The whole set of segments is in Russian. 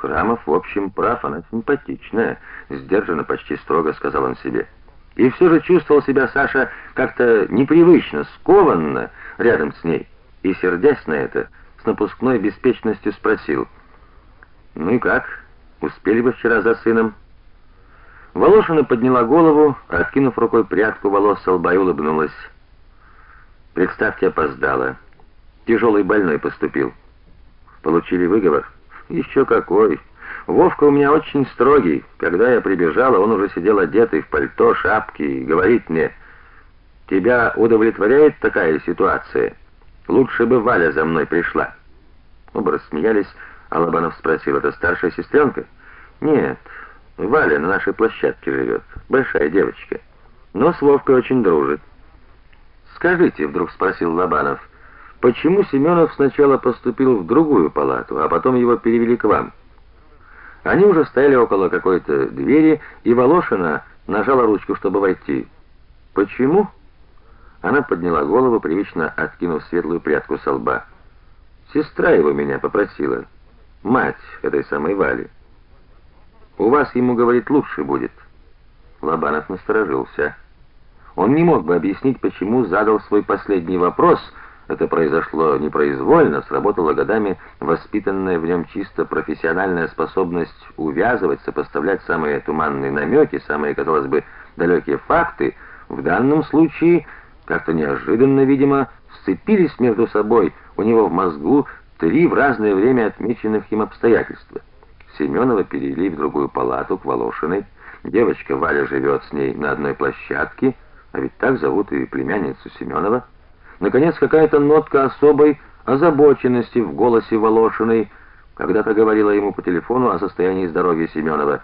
Храмов, в общем, прав, она симпатичная, сдержанно, почти строго сказал он себе. И все же чувствовал себя Саша как-то непривычно, скованно рядом с ней. И сердясь на это, с напускной беспечностью спросил: "Ну и как? Успели бы вчера за сыном?" Волошина подняла голову, откинув рукой прядку волос с лба и улыбнулась. Представьте, опоздала. Тяжелый больной поступил. Получили выговор. Еще какой. Вовка у меня очень строгий. Когда я прибежала, он уже сидел одетый в пальто, шапке и говорит мне: "Тебя удовлетворяет такая ситуация? Лучше бы Валя за мной пришла". Оба рассмеялись, а Лобанов спросил: "Это старшая сестренка?» "Нет, Валя на нашей площадке живет, большая девочка, но с Вовкой очень дружит". "Скажите", вдруг спросил Лобанов: Почему Семенов сначала поступил в другую палату, а потом его перевели к вам? Они уже стояли около какой-то двери, и Волошина нажала ручку, чтобы войти. Почему? Она подняла голову, привычно откинув светлую прядку со лба. Сестра его меня попросила, мать этой самой Вали. У вас ему говорить лучше будет. Лобанов насторожился. Он не мог бы объяснить, почему задал свой последний вопрос это произошло непроизвольно, сработала годами воспитанная в нем чисто профессиональная способность увязывать, сопоставлять самые туманные намеки, самые, казалось бы, далекие факты. В данном случае как-то неожиданно, видимо, сцепились между собой у него в мозгу три в разное время отмеченных им обстоятельства. Семенова перевели в другую палату к Волошиной. Девочка Валя живет с ней на одной площадке, а ведь так зовут и племянницу Семенова. Наконец, какая-то нотка особой озабоченности в голосе Волошиной, когда-то говорила ему по телефону о состоянии здоровья Семенова.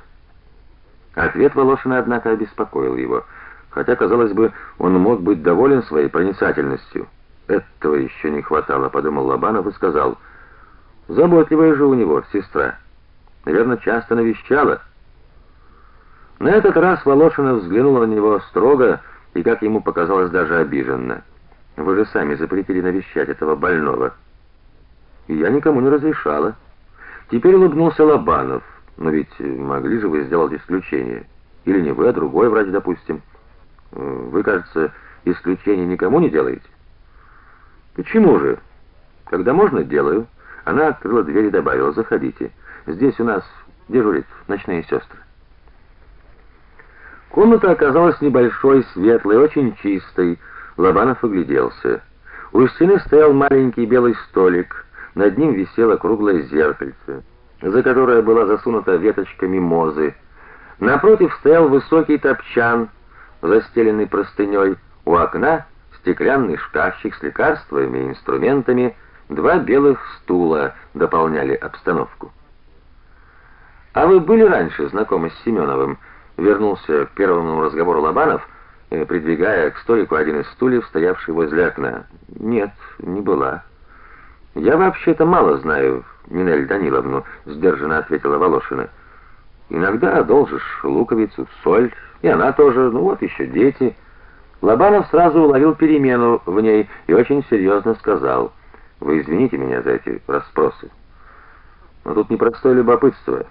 Ответ Волошиной, однако, обеспокоил его, хотя, казалось бы, он мог быть доволен своей проницательностью. Этого еще не хватало, подумал Лобанов и сказал: "Заботливая же у него сестра. Наверное, часто навещала". На этот раз Волошина взглянула на него строго и, как ему показалось, даже обиженно. Вы же сами запретили навещать этого больного. И я никому не разрешала. Теперь улыбнулся Лобанов. Но ведь могли же вы сделать исключение. Или не вы, а другой врач, допустим. Вы, кажется, исключение никому не делаете. Почему же? Когда можно, делаю. Она открыла дверь и добавила: "Заходите. Здесь у нас дежурят ночные сестры». Комната оказалась небольшой, светлой, очень чистой. Лобанов огляделся. У стены стоял маленький белый столик, над ним висело круглое зеркальце, за которое была засунута веточка мимозы. Напротив стоял высокий топчан, застеленный простыней. У окна стеклянный шкафчик с лекарствами и инструментами, два белых стула дополняли обстановку. А вы были раньше знакомы с Семеновым? Вернулся к первому разговору Лобанов придвигая к столику один из стульев, стоявший возле окна. "Нет, не была. Я вообще-то мало знаю Нинель Даниловну", сдержанно ответила Волошина. "Иногда одолжишь луковицу, соль, и она тоже, ну вот еще дети". Лобанов сразу уловил перемену в ней и очень серьезно сказал: "Вы извините меня за эти расспросы. Но тут непростое любопытство.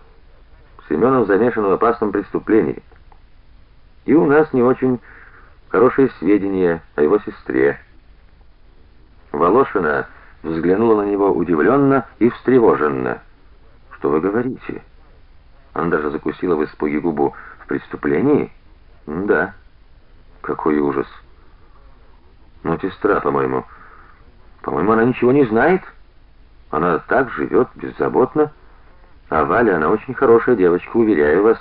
Семенов замешан в опасном преступлении. И у нас не очень хорошие сведения о его сестре. Волошина взглянула на него удивленно и встревоженно. Что вы говорите? Она даже закусила в испуге губу. В преступлении? Да. Какой ужас. Но сестра, по-моему, по-моему, она ничего не знает. Она так живет беззаботно. А Валя, она очень хорошая девочка, уверяю вас.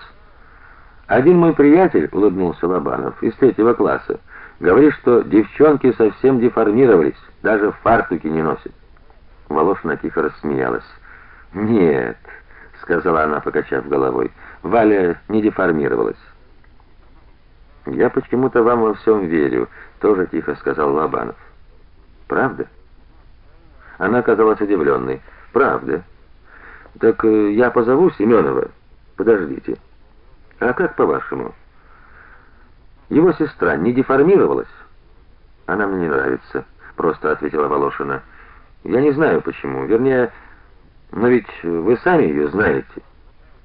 Один мой приятель, улыбнулся Лобанов, из третьего класса, говорит, что девчонки совсем деформировались, даже фартуки не носят. Волошина тихо рассмеялась. "Нет", сказала она, покачав головой. "Валя не деформировалась". "Я почему-то вам во всем верю", тоже тихо сказал Лобанов. "Правда?" Она казалась удивленной. "Правда. Так э, я позову Семенова. Подождите". А как по-вашему? Его сестра не деформировалась? Она мне не нравится, просто ответила Волошина. Я не знаю почему. Вернее, но ведь вы сами ее знаете.